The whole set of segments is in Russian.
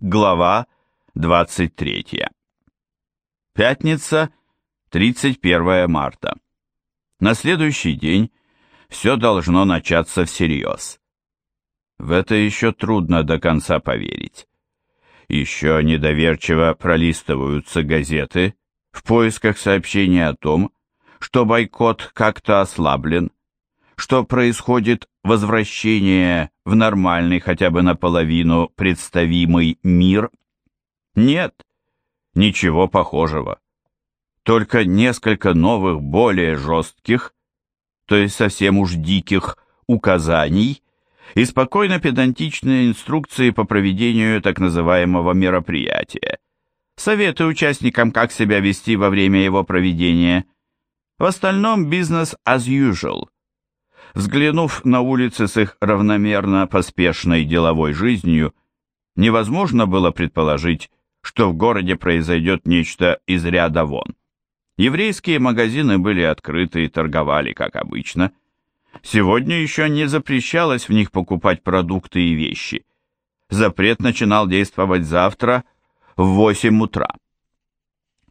Глава 23. Пятница, 31 марта. На следующий день все должно начаться всерьез. В это еще трудно до конца поверить. Еще недоверчиво пролистываются газеты в поисках сообщения о том, что бойкот как-то ослаблен, что происходит возвращение в нормальный хотя бы наполовину представимый мир? Нет, ничего похожего. Только несколько новых, более жестких, то есть совсем уж диких, указаний и спокойно педантичные инструкции по проведению так называемого мероприятия, советы участникам, как себя вести во время его проведения. В остальном бизнес as usual – Взглянув на улицы с их равномерно поспешной деловой жизнью, невозможно было предположить, что в городе произойдет нечто из ряда вон. Еврейские магазины были открыты и торговали, как обычно. Сегодня еще не запрещалось в них покупать продукты и вещи. Запрет начинал действовать завтра в 8 утра.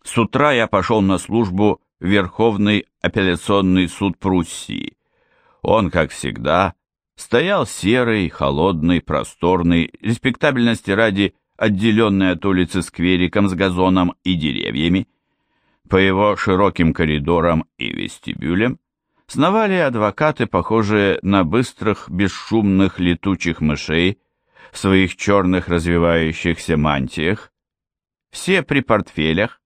С утра я пошел на службу Верховный апелляционный суд Пруссии. Он, как всегда, стоял серый, холодный, просторный, респектабельности ради отделенный от улицы сквериком с газоном и деревьями. По его широким коридорам и вестибюлям сновали адвокаты, похожие на быстрых, бесшумных летучих мышей в своих черных развивающихся мантиях, все при портфелях,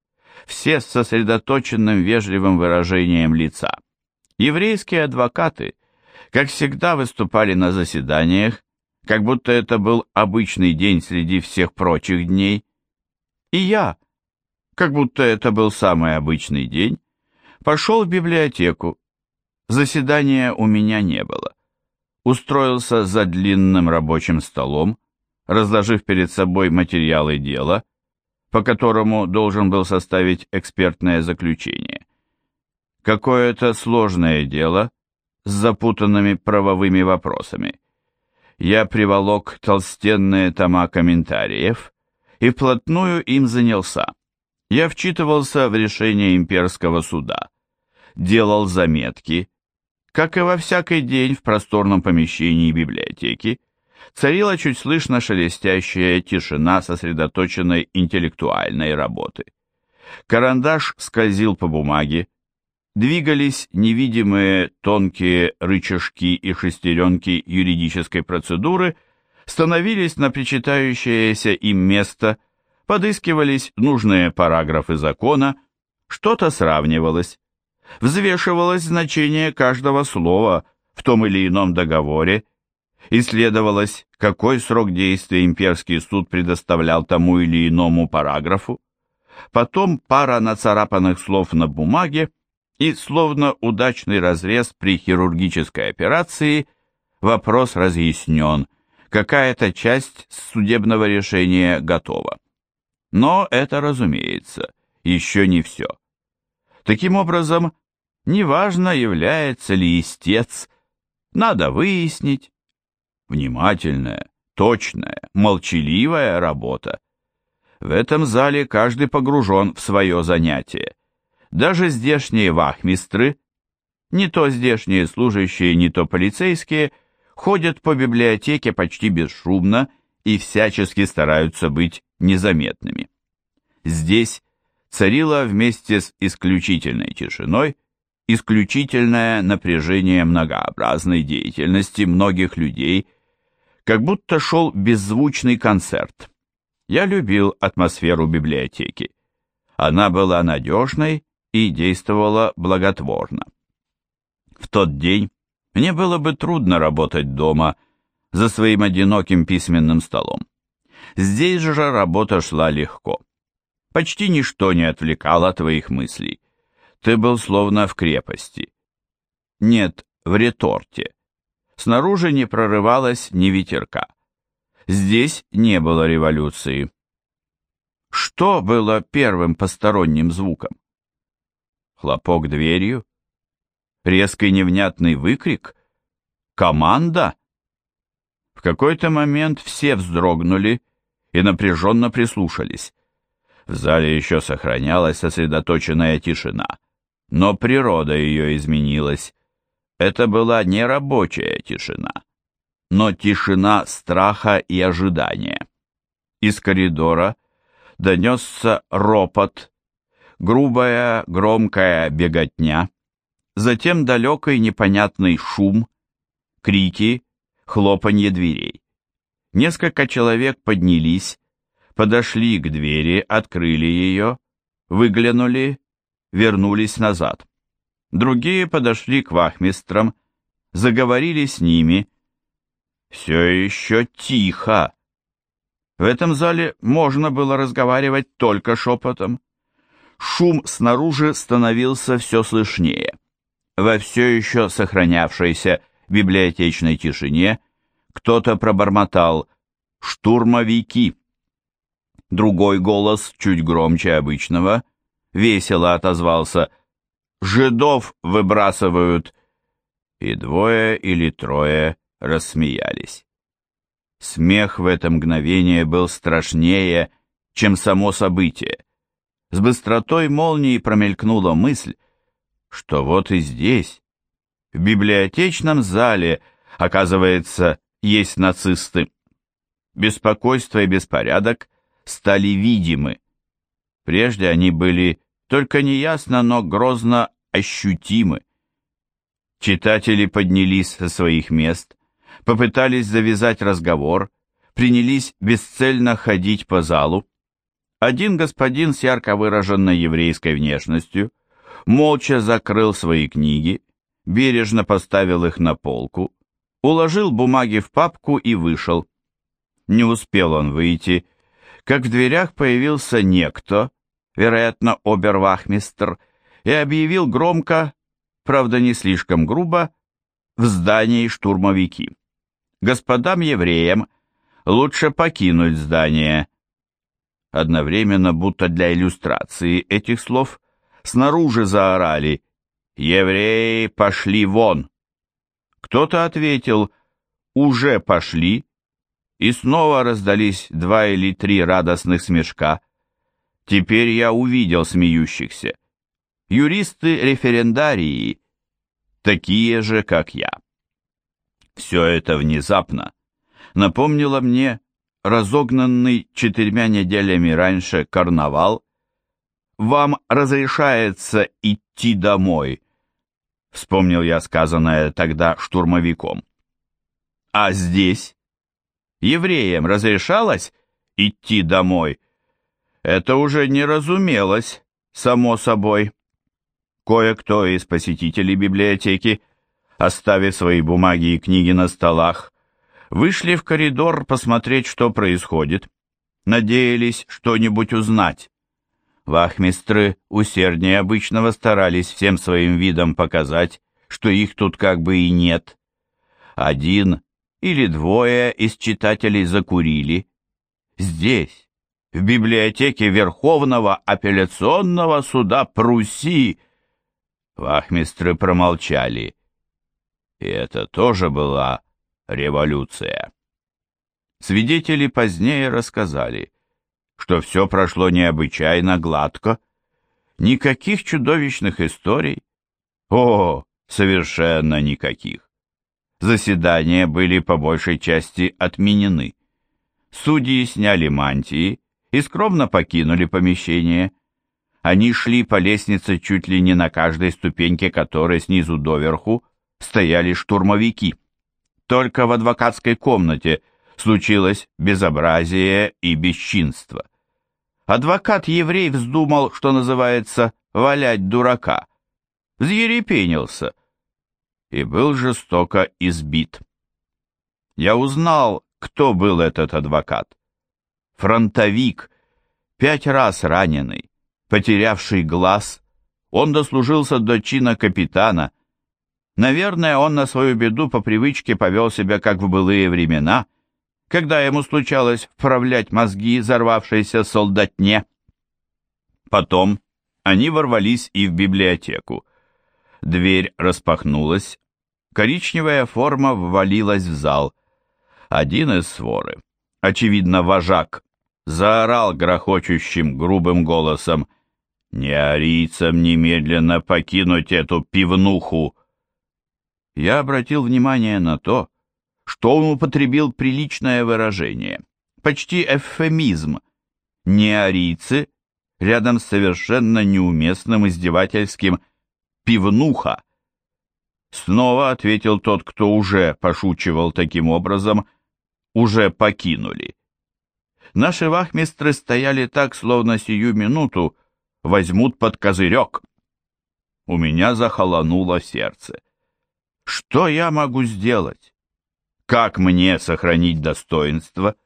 все с сосредоточенным вежливым выражением лица. Еврейские адвокаты – как всегда, выступали на заседаниях, как будто это был обычный день среди всех прочих дней. И я, как будто это был самый обычный день, пошел в библиотеку. Заседания у меня не было. Устроился за длинным рабочим столом, разложив перед собой материалы дела, по которому должен был составить экспертное заключение. Какое-то сложное дело, с запутанными правовыми вопросами. Я приволок толстенные тома комментариев и вплотную им занялся. Я вчитывался в решение имперского суда, делал заметки, как и во всякий день в просторном помещении библиотеки, царила чуть слышно шелестящая тишина сосредоточенной интеллектуальной работы. Карандаш скользил по бумаге, двигались невидимые тонкие рычажки и шестеренки юридической процедуры, становились на причитающееся им место, подыскивались нужные параграфы закона, что-то сравнивалось, взвешивалось значение каждого слова в том или ином договоре, исследовалось, какой срок действия имперский суд предоставлял тому или иному параграфу, потом пара нацарапанных слов на бумаге, и, словно удачный разрез при хирургической операции, вопрос разъяснен, какая-то часть судебного решения готова. Но это, разумеется, еще не все. Таким образом, неважно, является ли истец, надо выяснить. Внимательная, точная, молчаливая работа. В этом зале каждый погружен в свое занятие. Даже здешние вахмистры, не то здешние служащие, не то полицейские, ходят по библиотеке почти бесшумно и всячески стараются быть незаметными. Здесь царило вместе с исключительной тишиной исключительное напряжение многообразной деятельности многих людей, как будто шел беззвучный концерт. Я любил атмосферу библиотеки. Она была надежной и действовала благотворно. В тот день мне было бы трудно работать дома за своим одиноким письменным столом. Здесь же работа шла легко. Почти ничто не отвлекало твоих мыслей. Ты был словно в крепости. Нет, в реторте. Снаружи не прорывалось ни ветерка. Здесь не было революции. Что было первым посторонним звуком? Хлопок дверью? Резкий невнятный выкрик? Команда? В какой-то момент все вздрогнули и напряженно прислушались. В зале еще сохранялась сосредоточенная тишина, но природа ее изменилась. Это была не рабочая тишина, но тишина страха и ожидания. Из коридора донесся ропот, грубая громкая беготня, затем далекий непонятный шум, крики, хлопанье дверей. Несколько человек поднялись, подошли к двери, открыли ее, выглянули, вернулись назад. Другие подошли к вахмистрам, заговорили с ними. Все еще тихо. В этом зале можно было разговаривать только шепотом. Шум снаружи становился все слышнее. Во все еще сохранявшейся библиотечной тишине кто-то пробормотал «Штурмовики!». Другой голос, чуть громче обычного, весело отозвался «Жидов выбрасывают!» И двое или трое рассмеялись. Смех в это мгновение был страшнее, чем само событие. С быстротой молнии промелькнула мысль, что вот и здесь, в библиотечном зале, оказывается, есть нацисты. Беспокойство и беспорядок стали видимы. Прежде они были только неясно, но грозно ощутимы. Читатели поднялись со своих мест, попытались завязать разговор, принялись бесцельно ходить по залу. Один господин с ярко выраженной еврейской внешностью молча закрыл свои книги, бережно поставил их на полку, уложил бумаги в папку и вышел. Не успел он выйти, как в дверях появился некто, вероятно, обервахмистр, и объявил громко, правда не слишком грубо, в здании штурмовики. Господам евреям лучше покинуть здание. Одновременно, будто для иллюстрации этих слов, снаружи заорали «Евреи, пошли вон!». Кто-то ответил «Уже пошли!» и снова раздались два или три радостных смешка. Теперь я увидел смеющихся. Юристы референдарии, такие же, как я. Все это внезапно напомнило мне разогнанный четырьмя неделями раньше карнавал. «Вам разрешается идти домой», — вспомнил я сказанное тогда штурмовиком. «А здесь? Евреям разрешалось идти домой?» Это уже не разумелось, само собой. Кое-кто из посетителей библиотеки, оставив свои бумаги и книги на столах, вышли в коридор посмотреть, что происходит. Надеялись что-нибудь узнать. Вахмистры усерднее обычного старались всем своим видом показать, что их тут как бы и нет. Один или двое из читателей закурили. Здесь, в библиотеке Верховного апелляционного суда Пруссии. Вахмистры промолчали. И это тоже была революция. Свидетели позднее рассказали, что все прошло необычайно гладко, никаких чудовищных историй. О, совершенно никаких. Заседания были по большей части отменены. Судьи сняли мантии, и скромно покинули помещение. Они шли по лестнице чуть ли не на каждой ступеньке которой снизу доверху стояли штурмовики. Только в адвокатской комнате случилось безобразие и бесчинство. Адвокат-еврей вздумал, что называется, валять дурака. Взъерепенился и был жестоко избит. Я узнал, кто был этот адвокат фронтовик, пять раз раненый, потерявший глаз, он дослужился до чина капитана. Наверное, он на свою беду по привычке повел себя, как в былые времена, когда ему случалось вправлять мозги взорвавшейся солдатне. Потом они ворвались и в библиотеку. Дверь распахнулась, коричневая форма ввалилась в зал. Один из своры, очевидно, вожак заорал грохочущим грубым голосом «Не арийцам немедленно покинуть эту пивнуху!» Я обратил внимание на то, что он употребил приличное выражение, почти эвфемизм «не арийцы» рядом с совершенно неуместным издевательским «пивнуха». Снова ответил тот, кто уже пошучивал таким образом, уже покинули. Наши вахмистры стояли так, словно сию минуту возьмут под козырек. У меня захолонуло сердце. Что я могу сделать? Как мне сохранить достоинство?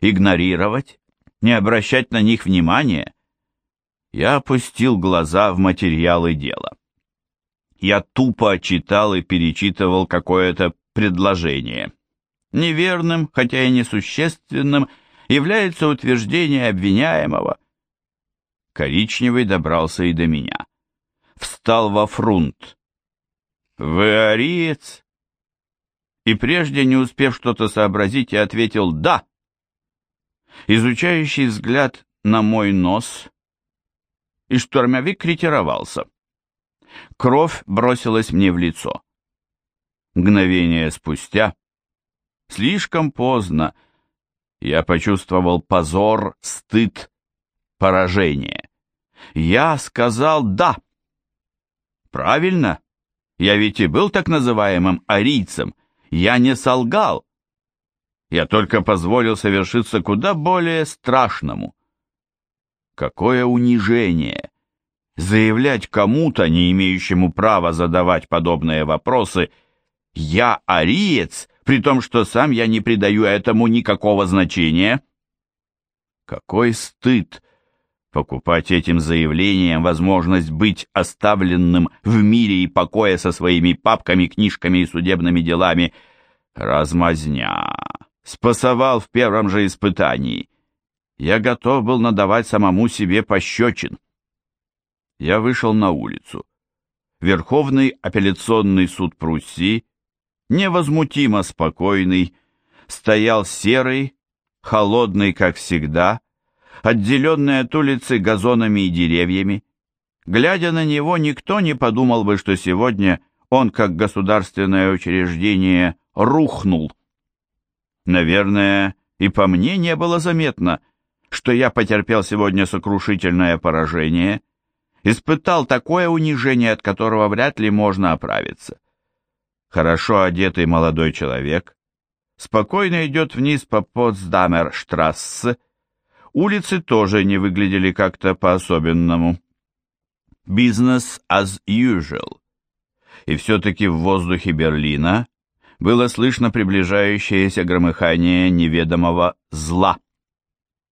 Игнорировать? Не обращать на них внимания? Я опустил глаза в материалы дела. Я тупо читал и перечитывал какое-то предложение. Неверным, хотя и несущественным, является утверждение обвиняемого. Коричневый добрался и до меня. Встал во фрунт. «Вы ариец?» И прежде, не успев что-то сообразить, я ответил «да». Изучающий взгляд на мой нос, и штурмовик ретировался. Кровь бросилась мне в лицо. Мгновение спустя, слишком поздно, я почувствовал позор, стыд, поражение. Я сказал «да». Правильно, я ведь и был так называемым арийцем, я не солгал. Я только позволил совершиться куда более страшному. Какое унижение! Заявлять кому-то, не имеющему права задавать подобные вопросы, «Я ариец», при том, что сам я не придаю этому никакого значения. Какой стыд покупать этим заявлением возможность быть оставленным в мире и покое со своими папками, книжками и судебными делами. Размазня. Спасовал в первом же испытании. Я готов был надавать самому себе пощечин. Я вышел на улицу. Верховный апелляционный суд Пруссии невозмутимо спокойный, стоял серый, холодный, как всегда, отделенный от улицы газонами и деревьями. Глядя на него, никто не подумал бы, что сегодня он, как государственное учреждение, рухнул. Наверное, и по мне не было заметно, что я потерпел сегодня сокрушительное поражение, испытал такое унижение, от которого вряд ли можно оправиться хорошо одетый молодой человек, спокойно идет вниз по Потсдамерштрассе. Улицы тоже не выглядели как-то по-особенному. Business as usual. И все-таки в воздухе Берлина было слышно приближающееся громыхание неведомого зла.